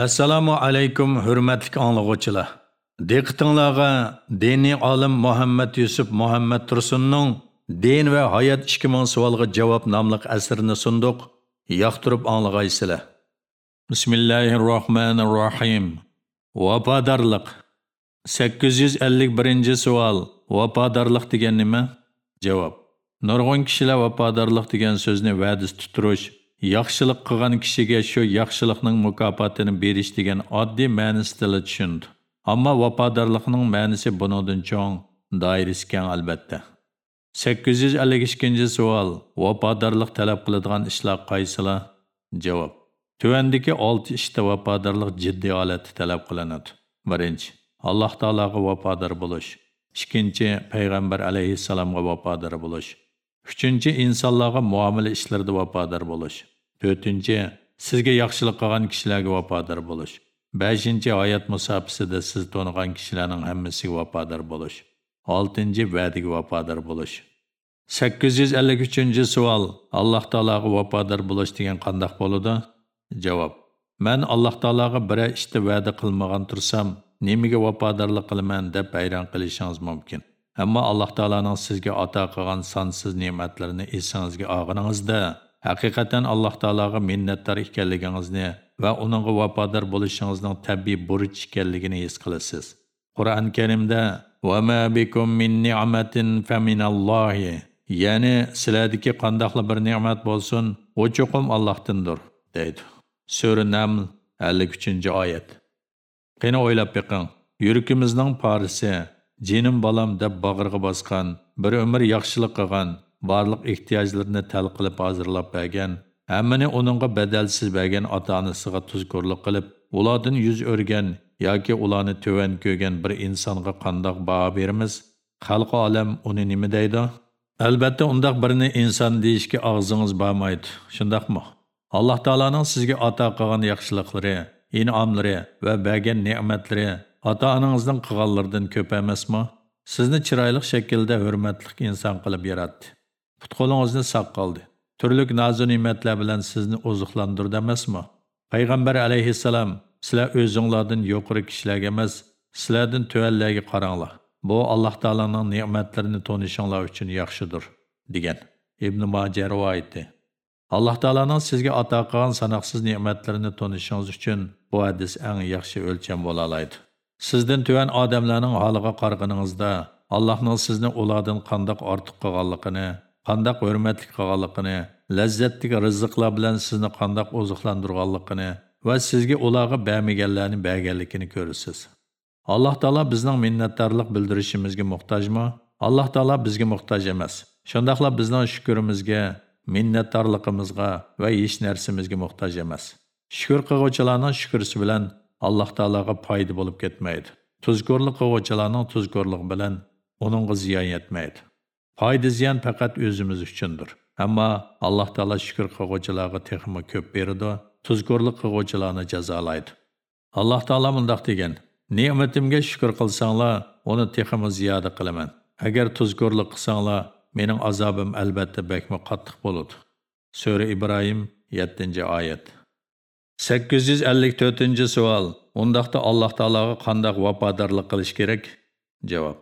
Assalomu alaykum hurmatli anglag'uvchilar. Diqqatingizga diniy olim Muhammad Yusuf Muhammad Tursunning Din va hayot 2000 savolga javob nomli asrini sunduq. Yoqtirib anglag'aysizlar. Bismillahirrohmanirrohim. Vafadarlik. 851 savol. Vafadarlik degan nima? Javob. Nurg'un kishilar vafadarlik degan so'zni va'dis tutirish yaxshilik qilgan kishiga shu yaxshilikning mukofotini berish degan oddiy ma'nosida tushundi. Ammo vafodorlikning ma'nosi bundan cho'ng doirasi keng albatta. 852 savol. Vafodorlik talab qiladigan ishlar qaysilar? Javob. Tuvandagi 6 ishda vafodorlik jiddiy holatda talab qilinadi. 1. alloh taologa vafodor bo'lish. 2. payg'ambar alayhissalomga vafodor bo'lish. Uchinchi insonlarga muomala ishlarida vafodor bo'lish to'rtinchi sizga yaxshilik qilgan kishilarga vafodor bo'lish beshinchi hayot musofasida siz to'nigan kishilarning hammasiga vafodor bo'lish oltinchi va'daga vafodor bo'lish sakkiz yuz ellik uchinchi savol. Alloh taologa vafodor bo'lish degan qandoq bo'ladi? Javob. Man alloh taologa bir ishda va'da qilmagan tursam nimaga vafodorlik qilaman deb hayron qilishingiz Әмма Аллах Тааланың сізге ata қылған сансыз неметлеріні есіңізге ағыныңызды, Haqiqatan Alloh taologa minnatdor ekanligingizni va uningga vafodor bo'lishingizning tabiiy burch ekanligini his qilasiz. Qur'on Karimda "Va ma bikum min ni'matin faminallohi" ya'ni sizlardagi qandaqli bir ne'mat bo'lsin, u cho'qim Allohdandir, deydi. Sura Naml 53-oyat. Qani o'ylab biqing, yurakimizning parisi jinim bolam deb bag'irga bosgan bir umr yaxshilik qilgan barliq ehtiyojlarini tal qilib hozirlab bergan hammani uningga badalsiz bergan ota onasiga tuzkorlik qilib ulardan yuz o'rgan yoki ularni tuvan ko'rgan bir insonga qandoq baho beramiz? Xalqi olam uni nima deydi? Albatta undoq birini inson deyishga og'zingiz bormaydi. Shundoqmi? Alloh taoloning sizga ato qilgan yaxshiliklari inomlari va bergan ne'matlari ota onangizning qilganlaridan ko'p emasmi? Sizni chiroyli shaklda hurmatli inson qilib yaratdi. Put qo'lingizni saq qildi turlik nozu ne'matlar bilan sizni oziqlantirdi emasmi? Payg'ambar alayhissalom sizlar o'zinglardan yuqori kishilarga emas sizlardan tuvanlarga qaranglar. Bu alloh taoloning ne'matlarini tonishinglar uchun yaxshidir degan ibn moja rivoyati alloh taoloning sizga ato qilgan sanoqsiz ne'matlarini tonishingiz uchun bu hadis eng yaxshi o'lcham bo'la oladi sizdan tuvan odamlarning holiga qarag'iningizda allohning sizni ulardan qandaq ortiq qağalıqını, qandaq hurmatli qağalıqını, lazzatli rizqlar bilan sizni qandaq oziqlantirganligini va sizga ularga bermaganlarni berganligini ko'rasiz. Alloh taolo bizning minnatdorlik bildirishimizga muhtojmi? Alloh taolo bizga muhtoj emas. Shundoqla bizning shukrimizga minnatdorligimizga va hech narsamizga muhtoj emas. Shukr qilg'uvchilarning shukrisi bilan alloh taologa foyda bo'lib ketmaydi. Tuzkorlik qilg'uvchilarning tuzkorligi bilan uningga ziyon yetmaydi. Foyda ziyon faqat o'zimiz uchundir. Ammo alloh taolo shukur qilg'uvchilarga texmi ko'p beradi tuzkorlik qilg'uvchilarni jazolaydi. Alloh taolo mundoq degan ne'matimga shukur qilsanglar uni texmi ziyoda qilaman. Agar tuzkorlik qilsanglar mening azobim albatta bakmi qattiq bo'ladi. Sura ibrohim 7 oyat. 854 savol. Undaqda alloh taologa qandoq vafodorlik qilish kerak? Javob.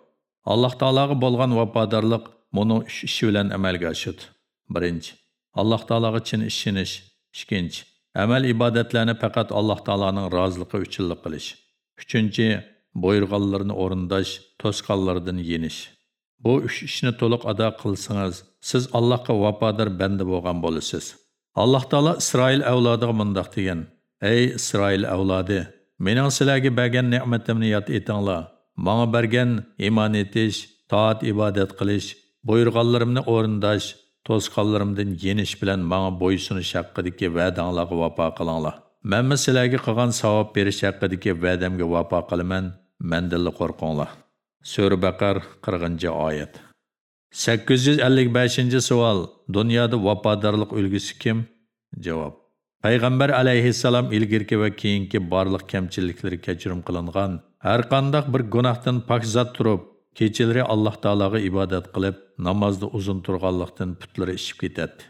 Alloh taologa bo'lgan vafodorlik buni 3 ish bilan amalga oshadi 1. alloh taologa chin ishonish. 2. amal ibodatlarni faqat alloh taoloning roziligi uchun qilish. Uchinchi buyurganlarni o'rindash to'sqanlardan yenish. Bu 3 ishni to'liq ado qilsangiz siz allohga vafodor banda bo'lgan bo'lasiz. Allah Taala İsrail avlodiga mundoq degan ey isroil avlodi mening sizlarga bergan ne'matimni yod etinglar manga bergan iymon etish toat ibodat qilish buyurganlarimni o'rindash to'sqanlarimdan yenish bilan manga bo'ysunish haqidagi va'danglarga vafo qilinglar Men sizlarga qilgan savob berish haqidagi va'damga vafo qilaman mandilla qo'rqinglar sura baqar 40 oyat 855 savol. Dunyoda vafodorlik ulgusi kim? Javob. Payg'ambar alayhissalom ilgirki va keyingi barliq kamchiliklar kechirim qilingan. Har qandaq bir gunohdan pokzod turib kechalari alloh taologa ibodat qilib namozda uzun turganlikdan putlari ishib ketadi.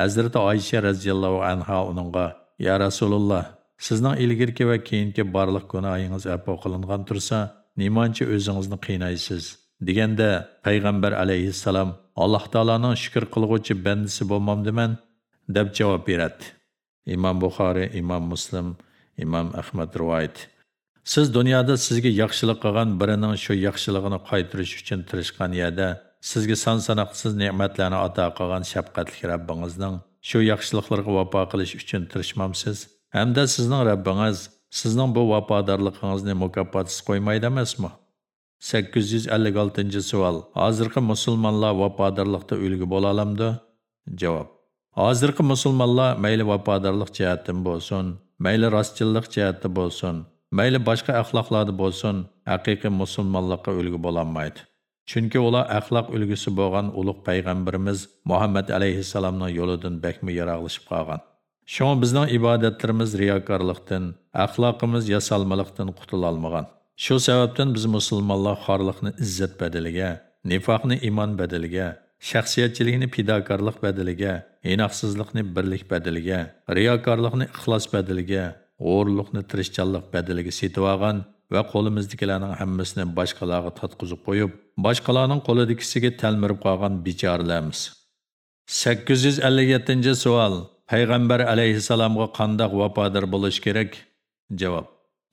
Hazrati oysha roziyallohu anha uningga ya rasululloh sizning ilgirki va keyingi barliq gunohingiz afo qilingan tursa nimancha o'zingizni qiynaysiz? Deganda payg'ambar alayhissalom alloh taoloning shukr qilg'uvchi bandisi bo'lmamdiman deb javob beradi. Imom buxoriy imom muslim imom ahmad rivoyat. Siz dunyoda sizga yaxshilik qilgan birining shu yaxshiligini qaytarish uchun tirishgan yerda sizga son sanoqsiz ne'matlarni ato qilgan shafqatli rabbingizning shu yaxshiliklarga vafo qilish uchun tirishmamsiz? Hamda sizning rabbingiz sizning bu vafodorligingizni mukofotsiz qo'ymaydi emasmi? 856 savol hozirgi musulmonlar vafodorlikda ulgu bo'la olamdi javob. Hozirgi musulmonlar mayli vafodorlik jihatdan bo'lsin mayli rostchillik jihatda bo'lsin mayli boshqa axloqlarda bo'lsin haqiqiy musulmonlikqa ulgu bo'lolmaydi chunki ular axloq ulgusi bo'lgan ulug' payg'ambarimiz muhammad alayhissalomning yo'lidan bakmi yaroqlashib qolgan. Shunga bizning ibodatlarimiz riyokorlikdan axloqimiz yasalmalikdan qutulolmagan. Şu sebepten biz musulmonlar xarlıqını izzet badaliga nifoqni iman badaliga shaxsiyatchilikni fidokorlik badaliga inoqsizlikni birlik badaliga riyokorlikni ixlos badaliga o'g'irlikni tirishchanlik badaliga setib olgan va qo'limizdagilarning hammasini boshqalarga tatqizib qo'yib boshqalarning qo'lidagisiga talmirib qolgan bechoralarmiz sakkiz yuz ellik yettinchi savol. Payg'ambar alayhissalomga qandoq vafodor bo'lish kerak? Javob.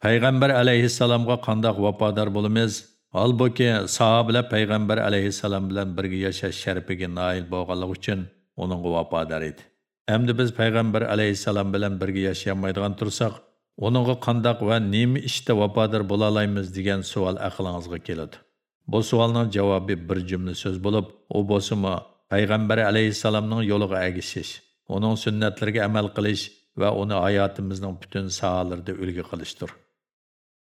Payg'ambar alayhissalomga qandoq vafodor bo'lamiz? Holbuki sahobalar payg'ambar alayhissalom bilan birga yashash sharafiga noil bo'lganligi uchun uningga vafodor edi. Endi biz payg'ambar alayhissalom bilan birga yashayolmaydigan tursak uningga qandoq va nima ishda vafodor bo'la olamiz degan savol aqlingizga keladi. Bu savolning javobi bir jumla so'z bo'lib u bo'lsimi payg'ambar alayhissalomning yo'liga agishish uning sunnatlariga amal qilish va uni hayotimizning butun sohalarida ulgu qilishdir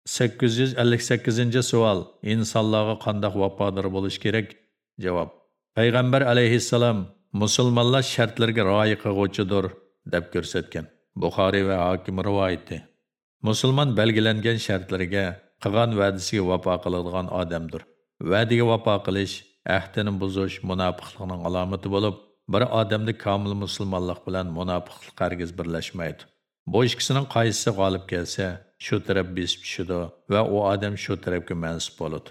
858 savol. Insonlarga qanday vafodor bo'lish kerak? Javob. Payg'ambar alayhissalom musulmonlar shartlarga rioya qilg'uvchidir deb ko'rsatgan. Buxoriy va hokim rivoyati. Musulmon belgilangan shartlarga, qilgan va'dasiga vafo qiladigan odamdir. Va'daga vafo qilish ahdini buzish munofiqlikning alomati bo'lib bir odamda komil musulmonlik bilan munofiqlik hargiz birlashmaydi. Bu ikkisining qaysisi g'olib kelsa shu taraf besib tushidi va u odam shu tarafga mansub bo'ladi.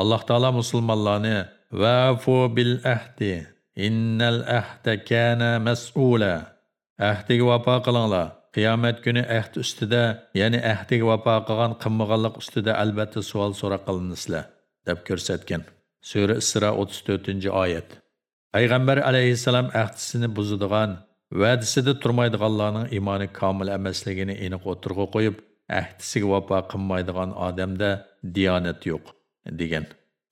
Alloh taolo musulmonlarni vafu bil ahdi innal ahda kana mas'ula. Ahdiga vafo qilinglar. Qiyomat kuni ahd ustida ya'ni ahdiga vafo qilgan qilmaganlik ustida albatta savol so'roq qilinsizlar deb ko'rsatgan. Sura isro 34 oyat. Payg'ambar alayhissalom ahdisini buzadigan va'disida turmaydiganlarning iymoni komil emasligini aniq o'tirg'a qo'yib ahdisiga вапа qilmaydigan адамда диянет yo'q деген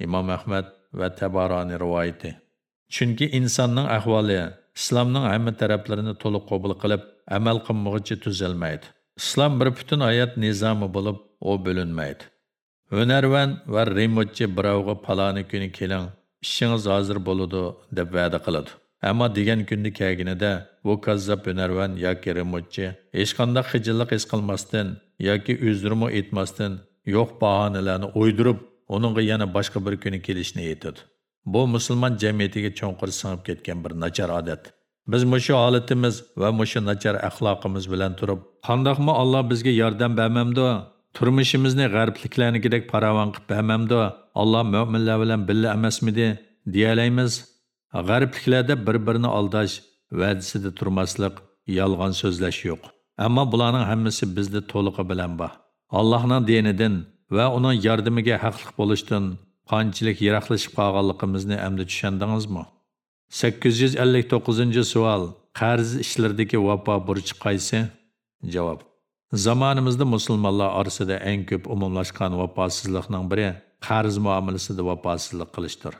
имом ahmad va tabaroni rivoyati chunki insonning ahvoli islomning hamma taraflarini to'liq qabul qilib amal qilmog'icha tuzalmaydi islom bir butun hayot nizomi bo'lib u bo'linmaydi hunarvan va remotchi birovga paloni kuni keling ishingiz hozir bo'ladi deb va'da qiladi ammo degan kunni kelganida bu kazzob hunarvan yoki remotchi hech qanday xijillik his qilmasdan yoki uzrimi aytmasdan yo'q bahonalarni o'ydirib uningga yana boshqa bir kuni kelishni aytadi bu musulmon jamiyatiga cho'nqir singib ketgan bir nachar odat. Biz mushu holatimiz va mushu nachar axloqimiz bilan turib qandoqmi alloh bizga yordam bermamdi? Turmushimizni g'arbliklarnikidek paravon qilib bermamdi? Alloh mo'minlar bilan billa emasmidi? deyalaymiz. G'arbliklarda bir birini aldash va'dasida turmaslik yolg'on so'zlash yo'q. Ammo bularning hammasi bizda to'liqi bilan bor allohning dinidan va uning yordamiga haqliq bo'lishdan qanchalik yiroqlashib qolganligimizni endi tushandingizmi 859 sual qarz ishlaridagi vafo burchi qaysi? Javob. Zamonimizda musulmonlar orasida eng ko'p umumlashgan vafosizlikning biri qarz muomalasida vafosizlik qilishdir.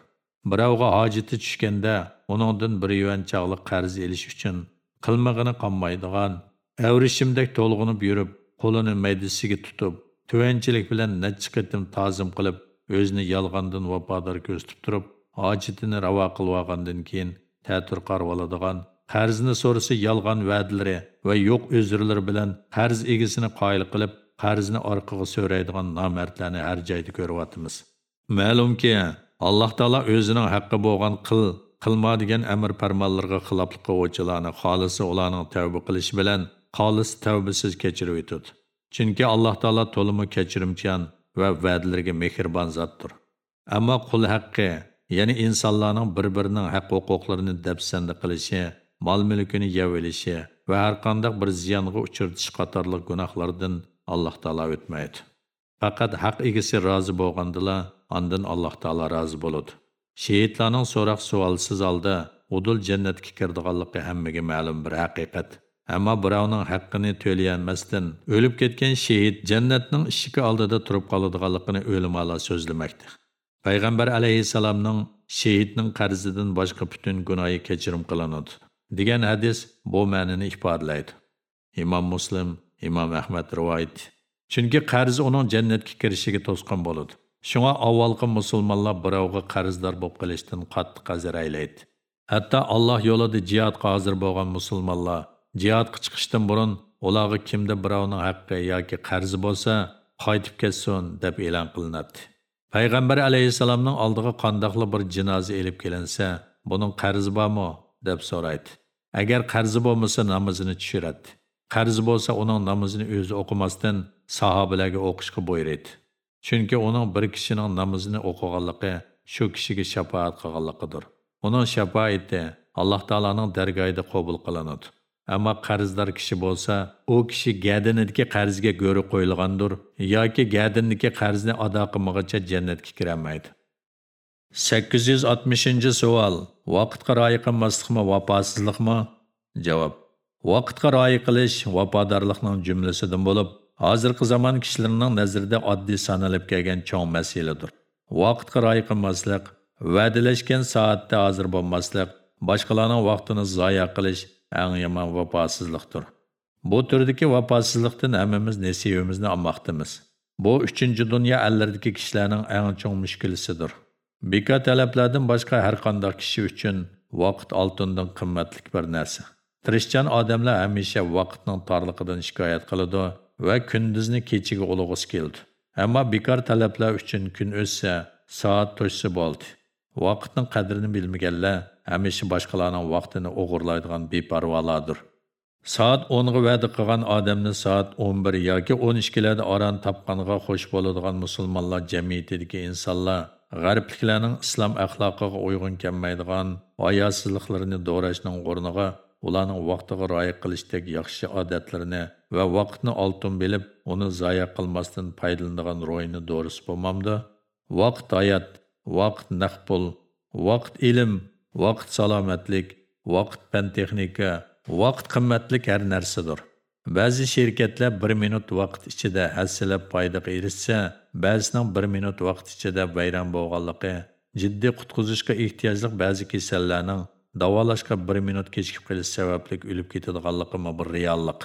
Birovga hojati tushganda uningdan bir yuvan chog'liq qarz elish uchun qilmag'ini qolmaydigan avrishimdek to'lg'inib yurib qo'lini maydasiga tutib tuvanchilik bilan necha qatim ta'zim qilib o'zini yolg'ondan vafodor ko'rsatib turib hojatini ravo qilib olgandan keyin ta'tir qarib oladigan qarzni so'rasa yolg'on va'dalari va yo'q o'zrlari bilan qarz egisini qoyil qilib qarzni orqaga so'raydigan nomardlarni har joyda ko'ryapmiz. Ma'lumki alloh taolo o'zining haqqi bo'lgan qil qilma degan amr farmonlarga xiloflik qiluvchilarni xolisi ularning tavba qilishi bilan xolis tavbisiz kechirib o'tadi chunki alloh taolo to'limi kechirimchan va va'dalarga mehribon zotdir. Ammo qul haqqi ya'ni insonlarning bir birining haq huquqlarini dafsanda qilishi mol mulkini yeb olishi va har qanday bir ziyonga uchratish qatorli gunohlardan alloh taolo o'tmaydi. Faqat haq egasi rozi bo'lgandila ondan alloh taolo rozi bo'ladi shehidlarning so'roq savolsiz holda udul jannatga kirdiganligi hammaga ma'lum bir haqiqat. Ammo birovning haqqini to'layanmasdan o'lib ketgan shehid jannatning eshigi oldida turib qoladiganligini o'limala so'zlamoqda. Payg'ambar alayhissalomning shehidning qarzidan boshqa butun gunohi kechirim qilinadi degan hadis bu ma'nini ifodalaydi. Imom muslim imom ahmad rivoyat. Chunki qarz uning jannatga kirishiga to'sqin bo'ladi. Shunga avvalgi musulmonlar birovga qarzdor bo'lib qilishdan qattiq azar aylaydi. Hatto alloh yo'lida jihadga hozir bo'lgan musulmonlar jihadga chiqishdan burun ularga kimda birovning haqqi yoki qarzi bo'lsa qaytib ketsin deb e'lon qilinadi. Payg'ambar alayhissalomning oldiga qandoqli bir jinoza elib kelinsa buning qarzi bormi? deb so'raydi. Agar qarzi bo'lmasa namozini tushiradi. Qarzi bo'lsa uning namozini o'zi o'qimasdan sahobalarga o'qishga buyuradi. Chunki uning bir kishining namozini o'qiganligi shu kishiga shafoat qilganligidir. Uning shafoati alloh taoloning dargohida qabul qilinadi. Ammo qarzdor kishi bo'lsa o kishi gadiniki qarzga go'ri qo'yilgandir yoki gadiniki qarzni ado qilmag'icha jannatga kirolmaydi sakkiz yuz oltmishinchi savol. Vaqtga rioya qilmaslikmi vafosizlikmi? Javob. Vaqtga rioya qilish vafodorlikning jumlasidan bo'lib hozirgi zamon kishilarining nazarida oddiy sanalib kelgan cho'ng masaladir. Vaqtga rioya qilmaslik va'dalashgan soatda hozir bo'lmaslik boshqalarning vaqtini zoya qilish әң яман вапасызлықтыр. bu түрдікі vafosizlikdan әміміз nasibimizni аммақтымыз. bu үшінші дүния әлірдікі кішілерінің әң чоң мүшкілісідір. Бека talablardan башқа har qanday kishi uchun vaqt oltindan qimmatli bir narsa tirishchan odamlar hamisha vaqtning torliqidan shikoyat qiladi va kunduzni kechaga ulug'isi keldi ammo bekor talablar uchun kun o'tsa soat to'shsa bo'ldi vaqtning qadrini bilmaganlar hamisha boshqalarning vaqtini o'g'irlaydigan beparvolardir soat o'nga va'da qilgan odamni soat o'n bir yoki o'n ikkilarda oran topqanga xush bo'ladigan musulmonlar jamiyatidagi insonlar g'arbliklarning islom axloqiga uyg'un kelmaydigan oyasizliklarini do'rashning o'rniga ularning vaqtiga rioya qilishdek yaxshi odatlarini va vaqtni oltin bilib uni zoya qilmasdan foydalanadigan ro'yini do'risi bo'lmamdi vaqt hayot vaqt naq pul vaqt ilm vaqt salomatlik vaqt pan texnika vaqt qimmatlik har narsadir. Ba'zi shirkatlar bir minut vaqt ichida hassilab foydaga erishsa ba'zining bir minut vaqt ichida bayram bo'lganligi jiddiy qutqizishga ehtiyojli ba'zi kasallarning davolashga bir minut kechikib qolish sababli o'lib ketadiganligi bir reallik.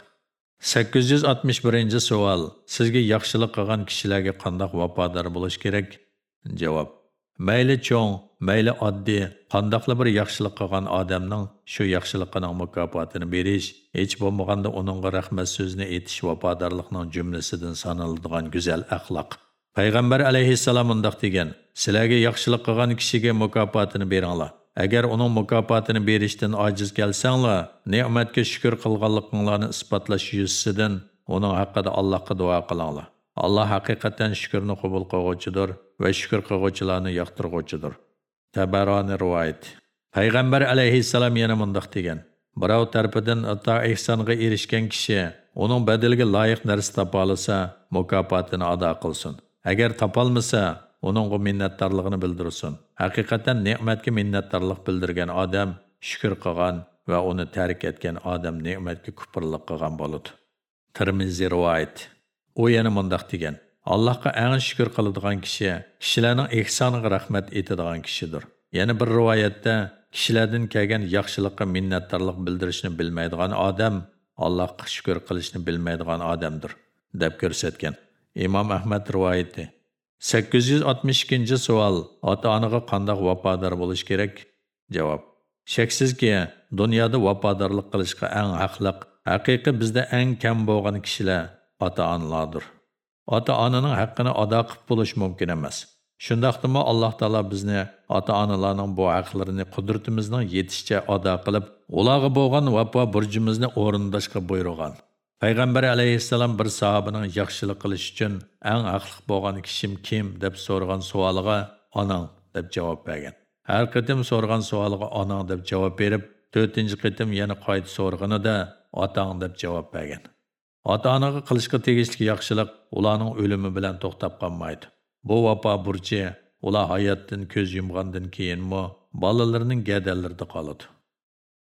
861 savol. Sizga yaxshilik qilgan kishilarga qandoq vafodor bo'lish kerak? Javob. Mayli cho'ng mayli oddiy qandoqli bir yaxshilik qilgan odamning shu yaxshiliqining mukofotini berish hech bo'lmaganda uningga rahmat so'zini aytish vafodorlikning jumlasidan sanaladigan go'zal axloq. Payg'ambar alayhissalom undoq degan sizlarga yaxshilik qilgan kishiga mukofotini beringlar. Agar uning mukofotini berishdan ojiz kelsanglar ne'matga shukr qilganligingizni isbotlash yuzasidan uning haqida allohga duo qilinglar. Allah haqiqatan shukrni qabul qilg'uvchidir va shukur qilg'uvchilarni yoqtirg'uvchidir. Tabaroni rivoyat. Payg'ambar alayhissalom yana mundoq degan. Birov tarafidan ato ihsonga erishgan kishi uning badaliga loyiq narsa topolsa, mukofotini ado qilsin. Agar topolmasa uningga minnatdorligini bildirsin. Haqiqatan ne'matga minnatdorlik bildirgan odam shukur qilgan va uni tark etgan odam ne'matga kufrlik qilgan bo'ladi. Tirmizi rivoyat. U yana mundoq degan. Allohga eng shukur qiladigan kishi kishilarning ehsoniga rahmat etadigan kishidir. Yana bir rivoyatda kishilardan kelgan yaxshilikqa minnatdorlik bildirishni bilmaydigan odam allohga shukur qilishni bilmaydigan odamdir deb ko'rsatgan. Imom ahmad rivoyati. 862 savol. Ota-onaga qandoq vafodor bo'lish kerak? Javob: Shaksizki, dunyoda vafodorlik qilishga eng haqliq, haqiqiy bizda eng kam bo'lgan kishilar ota-onalardir. Ota-onaning haqqini ado qilib bo'lish mumkin emas. Shundaqdimi Alloh taolo bizni ota-onalarning bu haqlarini qudratimizning yetishicha ado qilib, ularga bo'lgan vafo burchimizni o'rindashga buyurgan. payg'ambar alayhissalom bir sahobaning yaxshilik qilish uchun eng haqli bo'lgan kishim kim deb so'rgan savoliga onang deb javob bergan har qatim so'rgan savoliga onang deb javob berib 4-qatim yana qayta so'rag'anida otang deb javob bergan ota onaga qilishga tegishli yaxshilik ularning o'limi bilan to'xtab qolmaydi bu vafo burchi ular hayotdan ko'z yumgandan keyinmi balalarining gadallarida qoladi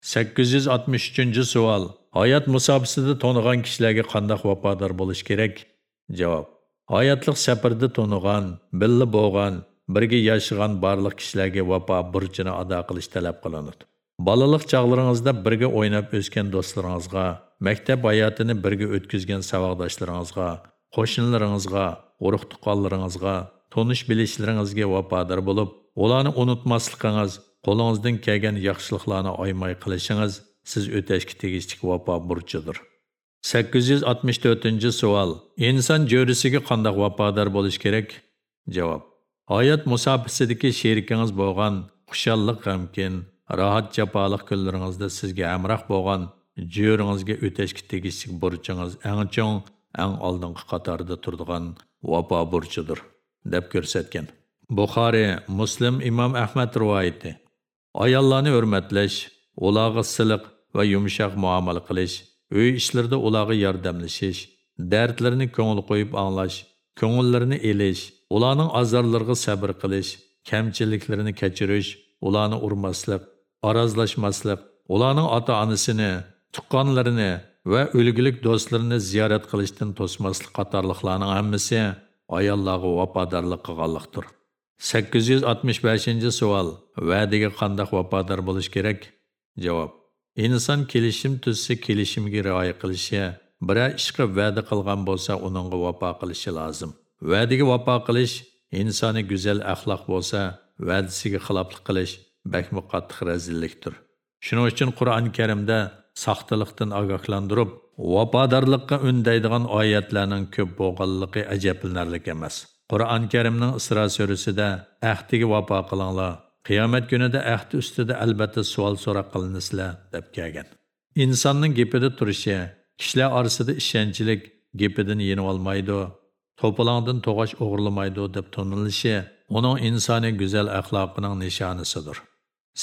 863 savol. Hayot musobisida to'nigan kishilarga qanday vafodor bo'lish kerak? Javob. Hayotlik safarda to'nigan, billa bo'lgan, birga yashagan barliq kishilarga vafo burchini ado qilish talab qilinadi. Balalik chog'laringizda birga o'ynab o'sgan do'stlaringizga, maktab hayotini birga o'tkazgan savodoshlaringizga, qo'shnilaringizga, urug' tuqqanlaringizga, tonish bilishlaringizga vafodor bo'lib, ularni unutmasligingiz qo'lingizdan kelgan yaxshiliklarni oymay qilishingiz siz o'tashga tegishli vafo burchidir 864 savol inson jo'risiga qandoq vafodor bo'lish kerak javob hayot musofisidagi sherikingiz bo'lgan xushalliq g'amkin rohat jafoliq kunlaringizda sizga hamroh bo'lgan jo'ringizga o'tashga tegishli burchingiz eng chong eng oldingi qatorda turadigan vafo burchidir deb ko'rsatgan buxoriy muslim imom ahmad rivoyati ayollarni hurmatlash, ularga siliq va yumshoq muomala qilish, uy ishlarida ularga yordamlashish, dardlarini ko'ngil qo'yib anglash, ko'ngillarini elish, ularning azorlariga sabr qilish, kamchiliklarini kechirish, ularni urmaslik, аразлашмаслық, ularning ota-onasini, tuqqanlarini va o'lgulik do'stlarini ziyorat qilishdan to'smaslik qatorliqlarning hammasi ayollarga vafodorlik qilganlikdir. 865 savol. Va'daga qanday vafodor bo'lish kerak? Javob. Inson kelishim tuzsa kelishimga rioya qilishi, biror ishga va'da qilgan bo'lsa, uningga vafo qilishi lozim. Va'daga vafo qilish insoni go'zal axloq bo'lsa, va'dasiga xiloflik qilish bakmi qattiq razillikdir. Shuning uchun Qur'on Karimda saxtalikdan ogohlantirib, vafodorlikqa undaydigan oyatlarning ko'p bo'lganligi ajablanarli emas. Qur'on Karimning Isro surasida ahdiga vafo qilinglar. Qiyomat kunida ahdi ustida albatta savol soraq qilinsizlar deb kelgan. Insonning gapida turishi, kishilar orasida ishonchlik gapidan yenib olmaydi, to'polondan to'g'ash o'g'irlamaydi deb tonilishi uning insoniy go'zal axloqining nishonisidir.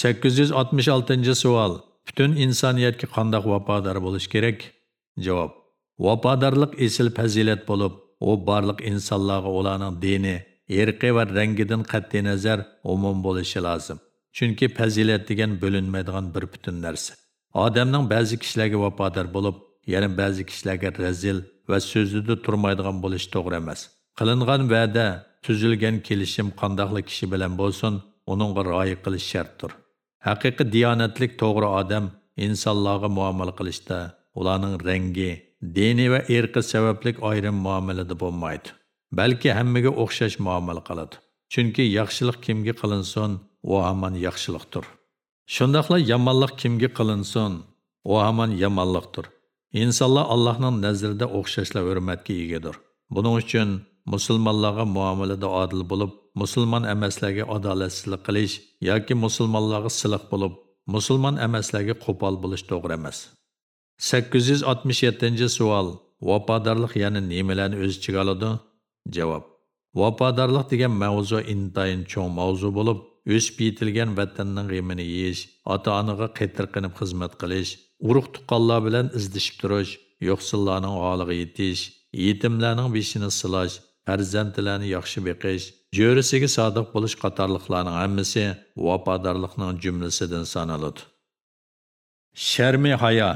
866 savol. Butun insoniyatga qanday vafodor buluş gerek? Cevap. Vafodorlik esil fazilat bulup, o barliq insanlığa olanın dini, irqi ve rengidin qat'iy nazar umum buluşu lazım. Chunki fazilat degan bölünmediğin bir butun narsa. Odamning ba'zi kishilarga vafodor bo'lib, yana ba'zi kishilarga razil va so'zida turmaydigan buluş doğru emez. Qilingan va'da, tuzilgan kelishim qandoqli kişi bilen bolsun, onunla rioya qilish shartdir. Haqiqi diyonatlik to'g'ri odam insonlarga muomala qilishda ularning rangi, dini va irqi sabablik ayrim muomalada bo'lmaydi. Balki hammaga o'xshash muomala qiladi. Chunki yaxshilik kimga qilinsin, u hamon yaxshilikdir. Shundaqla yomonlik kimga qilinsin, u hamon yomonlikdir. Insonlar Allohning nazarida o'xshashlar hurmatga egadir. Buning uchun musulmonlarga muomalada adil bo'lib, musulmon emaslarga adolatsizlik qilish yoki musulmonlarga siliq bo'lib, musulmon emaslarga qo'pol bo'lish to'g'ri emas. 867 savol. Vafodorlik ya'ni nimalarni o'z ichiga oladi? Javob. Vafodorlik degan mavzu intayin cho'ng mavzu bo'lib, o'sib yetilgan vatanning g'imini yeyish, ota-onaga qetirqinib xizmat qilish, urug' tuqqanlar bilan izdishib turish, yo'qsillarning holiga yetish, yetimlarning beshini silash, farzandlarni yaxshi beqish, jo'risiga sodiq bo'lish qatorliqlarning hammasi vafodorlikning jumlasidan sanaladi. Sharmi haya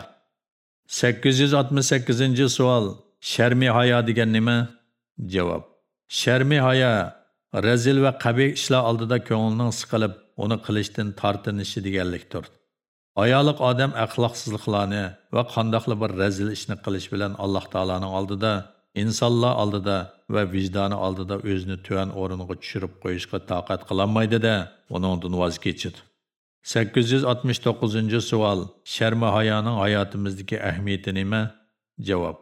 868 savol. Sharmi hayo degan nima? Javob. Sharmi hayo razil va qabih ishlar oldida ko'ngilning siqilib, uni qilishdan tortinishi deganlikdir. Ayoliq odam axloqsizliklarni va qandoqli bir razil ishni qilish bilan Alloh taolaning oldida, insonlar oldida va vijdoni oldida o'zini tuan o'ringa tushirib qo'yishga toqat qilolmaydi-da, uningdan voz kechadi. 869 savol. Sharma hayoning hayotimizdagi ahamiyati nima? Javob.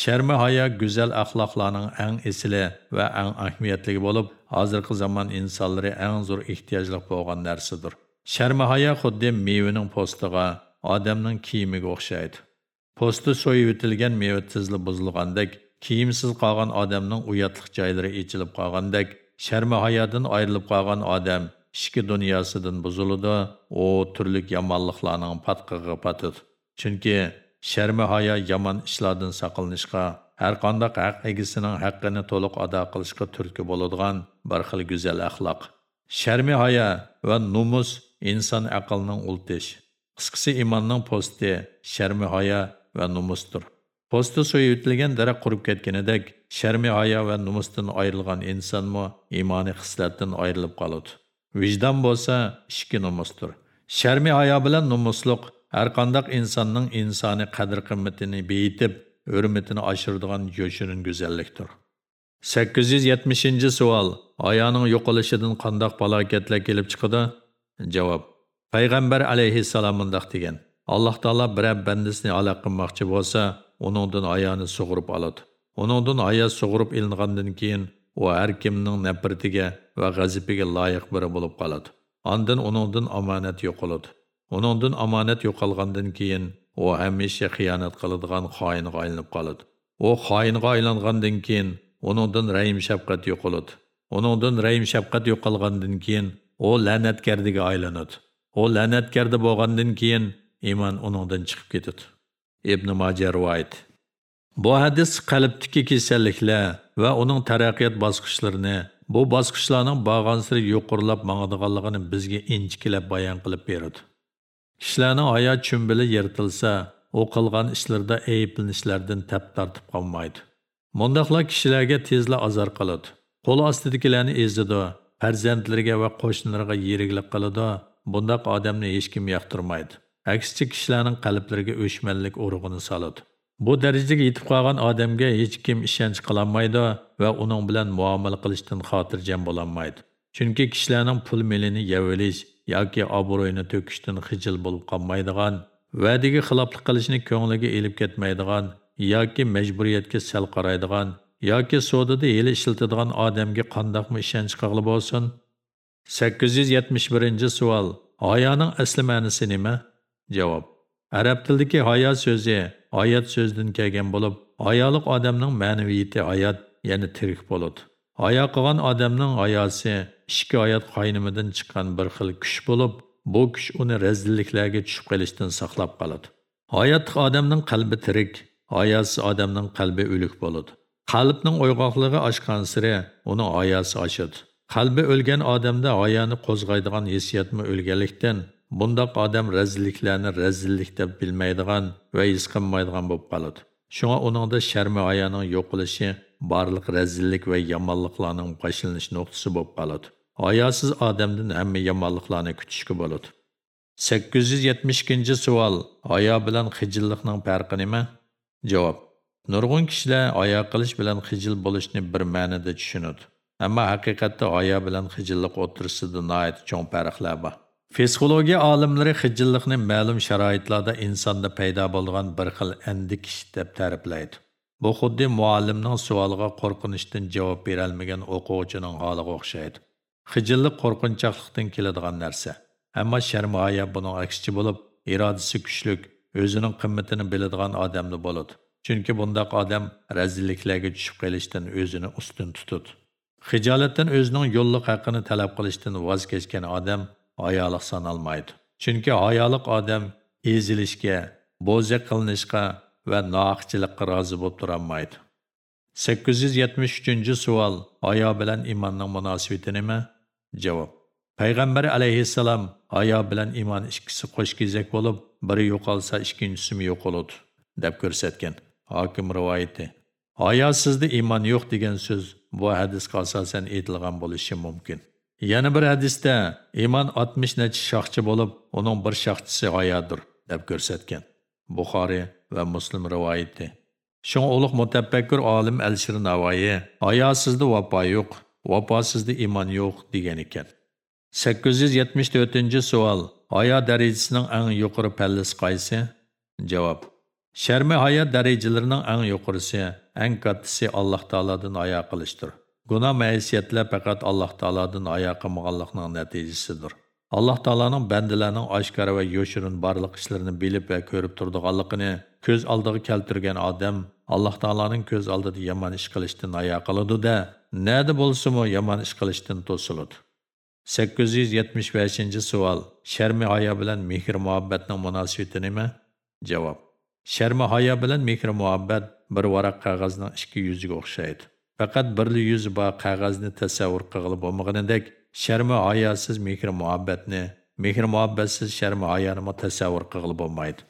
Sharma hayo go'zal axloqlarning eng esili va eng ahamiyatli bo'lib, hozirgi zamon insonlari eng zo'r ehtiyojli bo'lgan narsadir. Sharma hayo xuddi mevaning postiga, odamning kiyimiga o'xshaydi. posti so'yib o'tilgan meva tizli buzilgandek kiyimsiz qolgan odamning uyatliq joylari echilib qolgandek sharma hayodan ayrilib qolgan odam ishki dunyosidan buziladi u turli yomonliklarning patqig'i patidi chunki sharma hayo yomon ishlardan saqlanishga har qanday haq egisining haqqini to'liq ado qilishga turtki bo'ladigan bir xil go'zal axloq. Sharmi hayo va numus inson aqlining ultish. Qisqasi imonning posti sharmi hayo va numusdir. Posti so'yib o'tilgan daraxt qurib ketganidek sharmi hayo va numusdan ayrilgan insonmi iymoniy xislatdan ayrilib qoladi. Vijdon bo'lsa ishki numusdir sharmi aya bilan numusliq har qandaq insonning insoniy qadr qimmatini beyitib hurmatini oshiradigan yoshirin go'zallikdir. 870 savol. Hayoning yo'qolishidan qandoq falokatlar kelib chiqadi? Javob payg'ambar alayhissalom mundoq degan. Alloh taolo biror bandasini halok qilmoqchi bo'lsa uningdan hayoni sug'urib oladi uningdan ayağı soğurup ilingandan keyin u har kimning nafratiga va g'azabiga loyiq biri bo'lib qoladi ondan uningdan omonat yo'qoladi uningdan omonat yo'qolgandan keyin u hamisha xiyonat qiladigan xoinga aylanib qoladi u xoinga aylangandan keyin uningdan rahm shafqat yo'qoladi uningdan rahm shafqat yo'qolgandan keyin u la'natgardiga aylanadi u la'natgarda bo'lgandan keyin iymon uningdan chiqib ketadi ibn moja rivoyat. Bu hadis qalbdagi kasalliklar va uning taraqqiyot bosqichlarini bu bosqichlarning borgansiri yuqorilab mangadiganligini bizga inchikilab bayon qilib beradi. Kishilarning hayot chumbili yirtilsa u qilgan ishlarda ayblanishlardan tap tortib qolmaydi. Mundoqlar kishilarga tezla azar qiladi. Qo'l ostidagilarni ezidi farzandlariga va qo'shnilariga yeriklik qiladi. Bundaq odamni hech kim yoqtirmaydi. Aksicha kishilarning qalblariga o'chmanlik urug'ini soladi bu darajaga yetib qolgan odamga hech kim ishonch qilolmaydi va uning bilan muomala qilishdan xotirjam bo'lolmaydi chunki kishilarning pul milini yevilish yoki obro'yini to'kishdan xijil bo'lib qolmaydigan va'daga xiloflik qilishni ko'ngliga ilib ketmaydigan yoki majburiyatga sal qaraydigan yoki sodada hili ishlatadigan odamga qandoqmi ishonch qog'li bo'lsin? 871 savol. Hayoning asli ma'nosi nima? Javob. Arab tilidagi hayo so'zi oyat so'zidan kelgan bo'lib hayoliq odamning ma'naviyati hayot ya'ni tirik bo'ladi. Hayo qilgan odamning hayosi ikki oyat qaynimidan chiqqan bir xil kuch bo'lib bu kuch uni razilliklarga tushib qolishdan saqlab qoladi. Hayotli odamning qalbi tirik hayosiz odamning qalbi o'lik bo'ladi. Qalbning uyg'oqligi oshgan siri uni hayosi oshadi. Qalbi o'lgan odamda hayoni qo'zg'aydigan hissiyotmi o'lganlikdan Bundaq odam razilliklarni razillik deb bilmaydigan va his qilmaydigan bo'lib qoladi. Shunga uningda sharmi hayoning yo'qolishi barliq razillik va yomonliklarning boshlanish nuqtasi bo'lib qoladi. Hayosiz odamdan hamma yomonliklarni kutishga bo'ladi. 872 savol. Hayo bilan xijillikning farqi nima? Javob. Nurg'un kishilar hayo qilish bilan xijil bo'lishni bir ma'noda tushunadi. Ammo haqiqatda hayo bilan xijillik o'tirisida nihoyat cho'ng farqlar bor. Psixologiya olimlari xijillikni ma'lum sharoitlarda insonda paydo bo'lgan bir xil andikish deb ta'riflaydi. Bu xuddi muallimning savoliga qo'rqinishdan javob berolmagan o'quvchining holiga o'xshaydi. Xijillik qo'rqinchoqlikdan keladigan narsa. Ammo sharmoya buning aksichi bo'lib, irodasi kuchlik, o'zining qimmatini biladigan odamni bo'ladi. Chunki bundaq odam razilliklarga tushib qolishdan o'zini ustun tutadi. Xijolatdan o'zining yo'lliq haqqini talab qilishdan voz kechgan odam hayoliq sanalmaydi. Chunki hayoliq odam ezilishga, bozya qilinishga va nohaqchilikqa rozi bo'lib turolmaydi. 873 savol: Hayo bilan iymonning munosabati nima? Javob: Payg'ambar alayhissalom hayo bilan iymon ikkisi qo'shkezak bo'lib, biri yo'qolsa, ikkinchisi yo'qoladi deb ko'rsatgan. Hokim rivoyati. Hayo sizda iymon yo'q degan so'z bu hadisga asosan aytilgan bo'lishi mumkin. Yana bir hadisda iymon 60 necha shoxchi bo'lib, uning bir shoxchisi g'oyadir deb ko'rsatgan. Buxoriy va Muslim rivoyati. Shunga ulug' mutafakkir olim Al-Shir Navoiy hayosizda vafo yo'q, vafosizda iymon yo'q degan ekan. 874-savol. Hayo darajasining eng yuqori pallasi qaysi? Javob. Sharmi haya darajalarining eng yuqorisi, eng kattasi Alloh taoladan hayo qilishdir. Günah məisiyyətlər fəqət Allah Taala'dan aya qılmağanlıqның nəticəsidir. alloh taoloning bandalarning aşkara va yoshirin barlıq ishlarini bilib va ko'rib turdiganligini ko'z aldığı keltirgan odam alloh taoloning ko'z aldığı yomon ish qilishdan hayo qiladi-da, nada bo'lsa-mu yomon ish qilishdan to'siladi. 875 savol. Şərmi haya bilan mehr muhabbatning munosabati nima? Javob. Şərmi haya bilan mehr muhabbat bir varaq qog'ozning ikki yuziga o'xshaydi. Faqat birli yuz bor qog'ozni tasavvur qilib bo'lmaganidek, sharmi hayosiz mehr muhabbatni, mehr muhabbatsiz sharmi hayoni tasavvur qilib bo'lmaydi.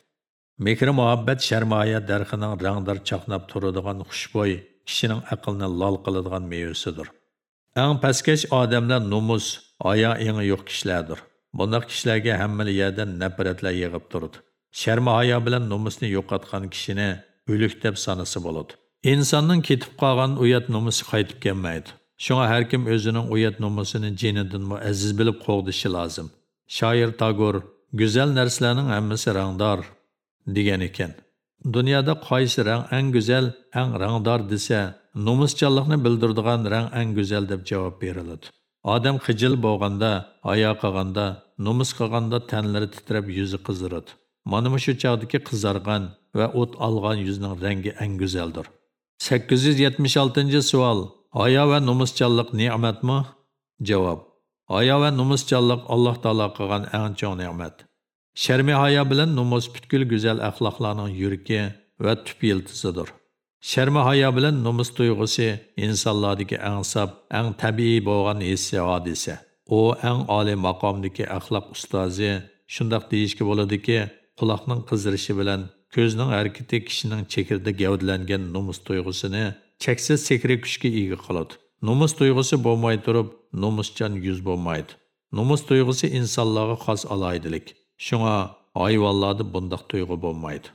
Mehr muhabbat sharmoya darxining rangdor chaqnab turadigan xushbo'y, kishining aqlni lol qiladigan mevasidir. Eng pastkash odamlar nomus, aya eng yo'q kishilardir. Bunday kishilarga hamma yerdan nafratlar yig'ib turadi. Sharma hayo bilan nomusni yo'qotgan kishini o'lik deb sanasi bo'ladi. İnsanın ketib qalğan uyat nomusu qaytib kelmaydi. Şuna her kim özünün uyat nomusunu cininden muazziz bilip qoğdışı lazım. Şair Tagor, güzel nerslerinin hemmesi rangdar, degen ekan. Dünyada qaysi rang en güzel, en rangdar dese, nomusçallıqını bildirdigan rang en güzel deb cevap berilidi. Adam xijil bo'lganda, ayağa qaganda, nomus qaganda tenleri titreb yüzü qızırıdı. Manımı şu çağdaki qızargan ve ot algan yüzünün rengi en güzeldir. 876 savol. Haya va nomuschanlik ne'matmi? Javob. Haya va nomuschanlik Alloh taolo qilgan eng chong ne'mat. Sharmi haya bilan nomus butkul go'zal axloqlarning yuragi va tup yiltisidir. Sharmi haya bilan nomus tuyg'usi insonlardagi eng sab, eng tabiiy bo'lgan hissi hodisa. U eng oliy maqomdagi axloq ustozi, shundoq deyishga bo'ladiki, quloqning qizirishi bilan ko'zning harakati kishining chekirda gavdlangan nomus tuyg'usini cheksiz sekri kuchga ega qiladi nomus tuyg'usi bo'lmay turib nomuschan yuz bo'lmaydi nomus tuyg'usi insonlarga xos aloydilik Шуңа hayvonlarda bundaq tuyg'u bo'lmaydi.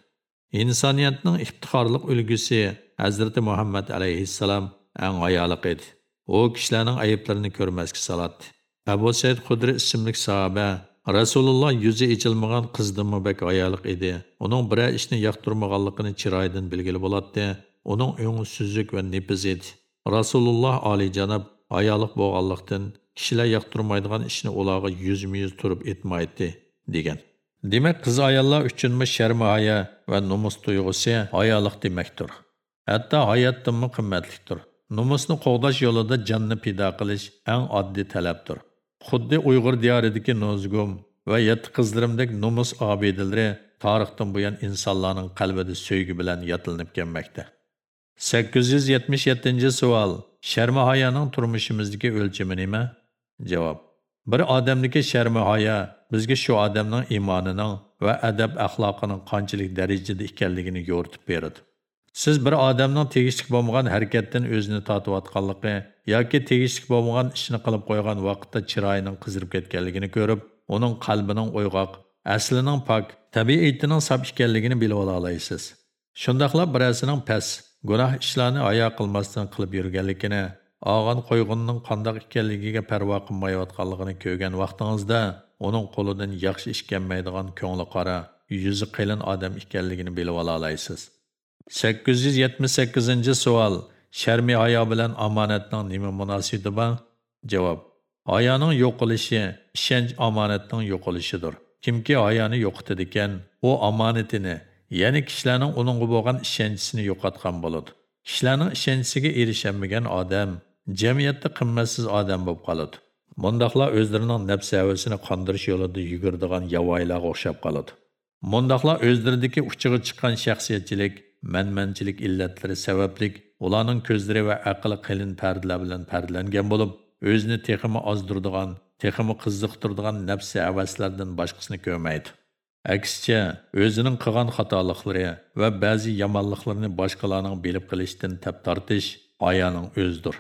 Insoniyatning iftixorlik ulgusi Hazrati Muhammad alayhissalom eng ayoliq edi. U kishilarning ayblarini ko'rmasga saladi. Abu Said Xudri ismli sahoba Rasululloh yuzi ichilmagan qizdimi bak ayoliq edi. Uning biror ishni yoqtirmaganligini chiroyidan bilgili bo'ladi. Uning o'ngi suzuk va nepiz edi. Rasululloh oliyjanob ayoliq bo'lganlikdan kishilar yoqtirmaydigan ishni ularga yuzma-yuz turib etmaydi. degan. Demak, qiz ayollar uchunmi sharmoya va numus tuyg'usi hayoliq demakdir. Hatto hayotdanmi qimmatlikdir. Numusni qo'g'dash yo'lida jonni pido qilish eng oddiy talabdir. Xuddi Uyg'ur diyoridagi Nozgum va yetti qizlarimdek numus obidalari tarixdan buyon insonlarning qalbida sevgi bilan yotilinib kelmoqda. 877 savol. Sharma hayoning turmushimizdagi o'lchami nima? Javob. Bir odamniki sharma hayo bizga shu odamning iymonining va adab axloqining qanchalik darajada ekanligini yo'ritib beradi. Siz bir odamning tegishli bo'lmagan harakatdan o'zini tortayotganligi yoki tegishlik bo'lmagan ishni qilib qo'ygan vaqtda chiroyining qizirib ketganligini ko'rib, uning qalbining o'yg'oq, aslining pok, tabiatining sof ekanligini bilib ola olasiz. Shundaqla birasining pas, gunoh ishlarni ayo qilmasdan qilib yurganligini, og'an qo'yg'unning qandoq ekanligiga parvo qilmayotganligini ko'rgan vaqtingizda uning qo'lidan yaxshi ish kelmaydigan ko'ngli qora, yuzi qilin odam ekanligini bilib ola olasiz. 878 savol. Sharmi hayo bilan omonatning nima munosabati bor? Javob. Hayoning yo'qolishi ishonch omonatning yo'qilishidir Kimki hayoni yo'qotadi ekan, u omonatini, ya'ni kishilarning uningga bo'lgan ishonchisini yo'qotgan bo'ladi. Kishilarning ishonchiga erishaolmagan odam jamiyatda qimmatsiz odam bo'lib qoladi. Mundaqlar o'zlarining nafs havasini qondirish yo'lida yugurdigan yavoylarga o'xshab qoladi. Mundaqlar o'zlaridagi uchiga chiqqan shaxsiyatchilik, manmanchilik illatlari sababli ularning ko'zlari va aqli qilin pardalar bilan pardalangan bo'lib, o'zini teximi ozdirdigan, teximi qiziqtirdigan nafsi havaslardan boshqasini ko'rmaydi. Aksicha, o'zining qilgan xatoliklari va ba'zi yomonliklarini boshqalarning bilib qilishdan tap tortish ayaning o'zidir.